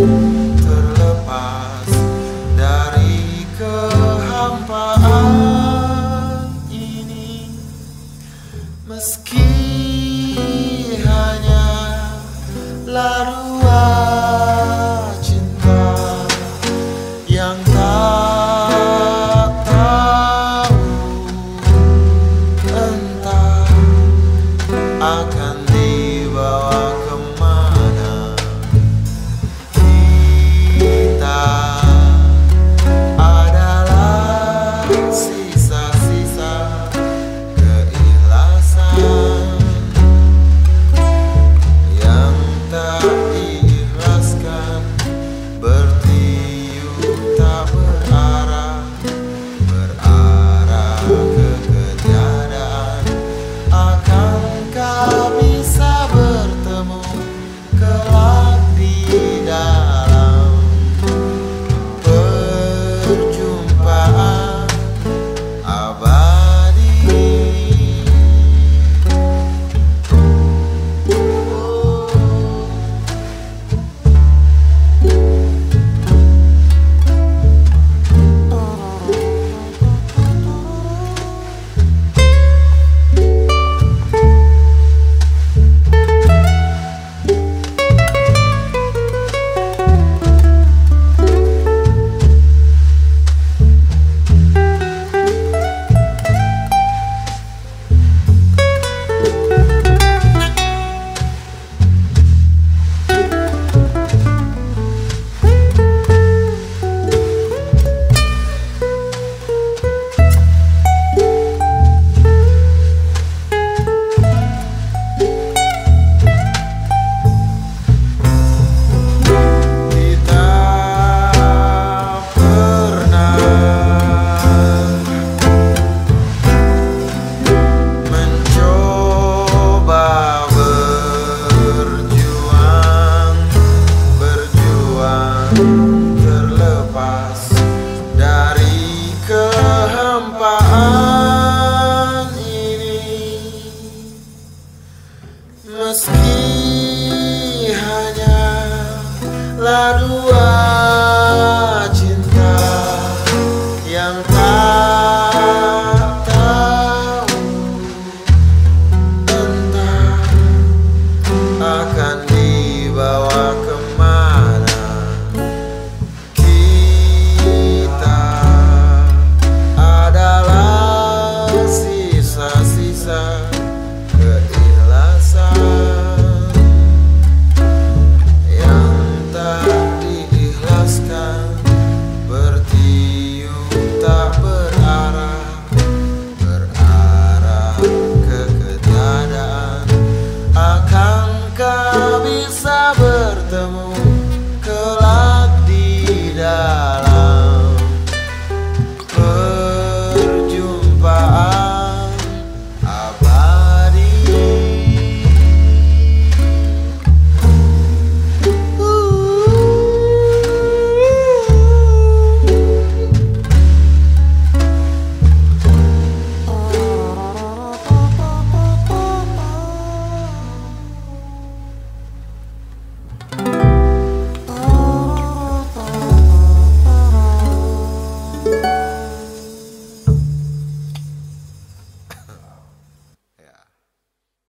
terlepas dari kehampaan ini. Meski hanya larut